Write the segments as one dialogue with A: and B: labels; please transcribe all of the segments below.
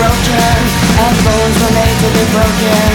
A: broken. And bones were made to be broken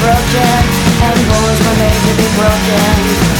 A: broken. And boys were made to be broken.